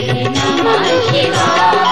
नमः शिवाय।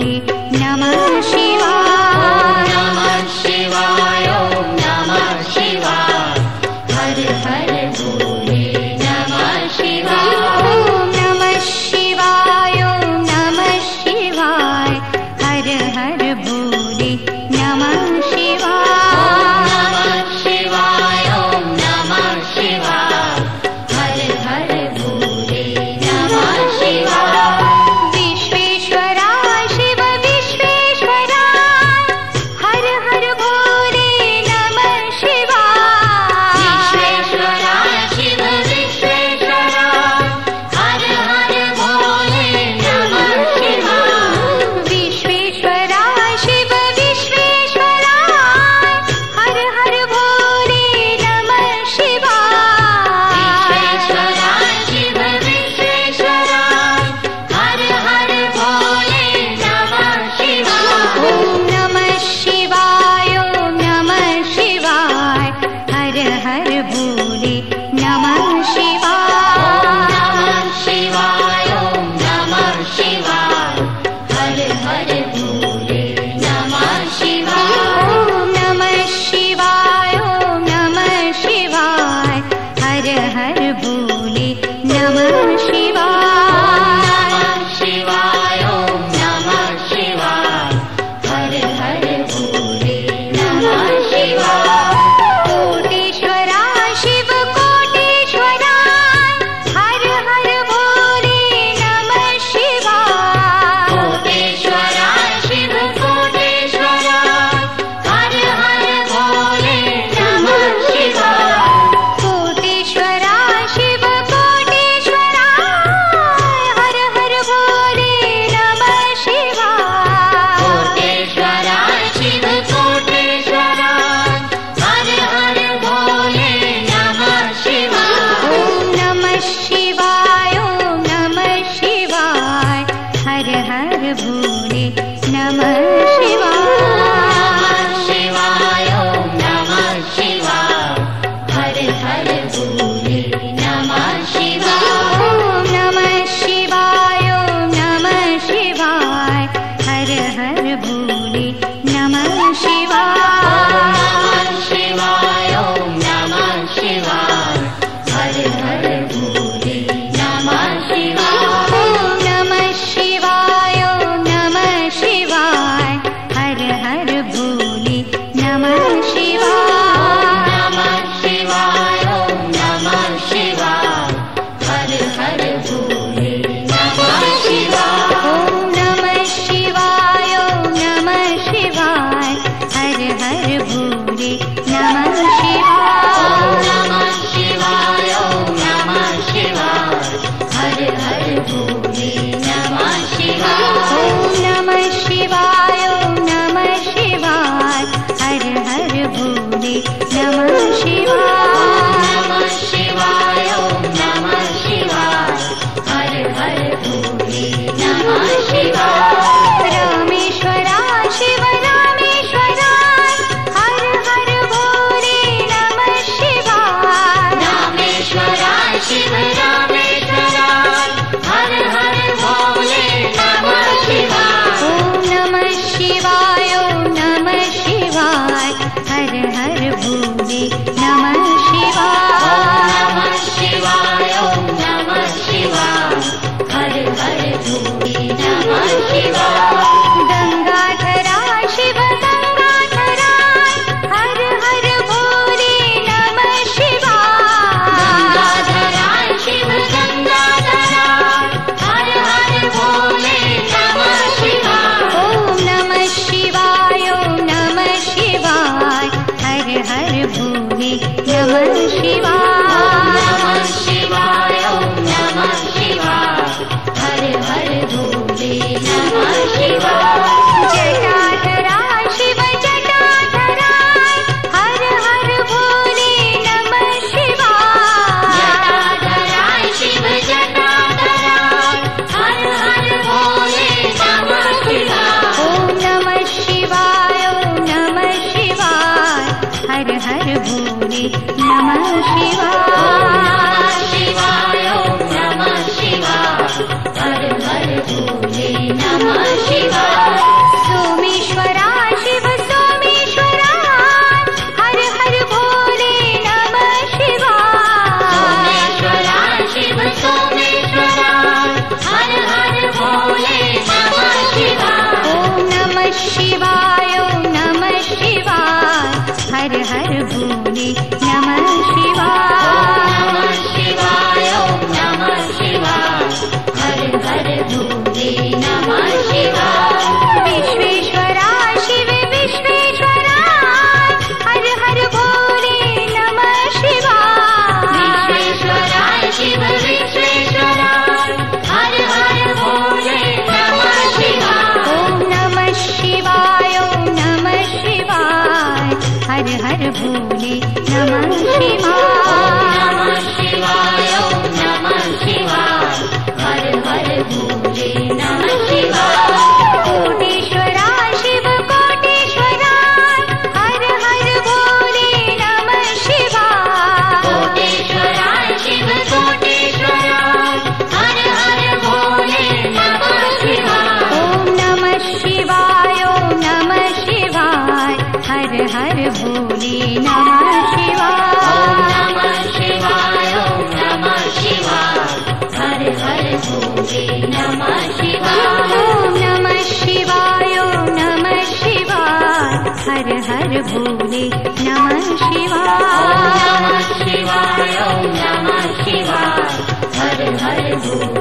नहीं हर बू Oh.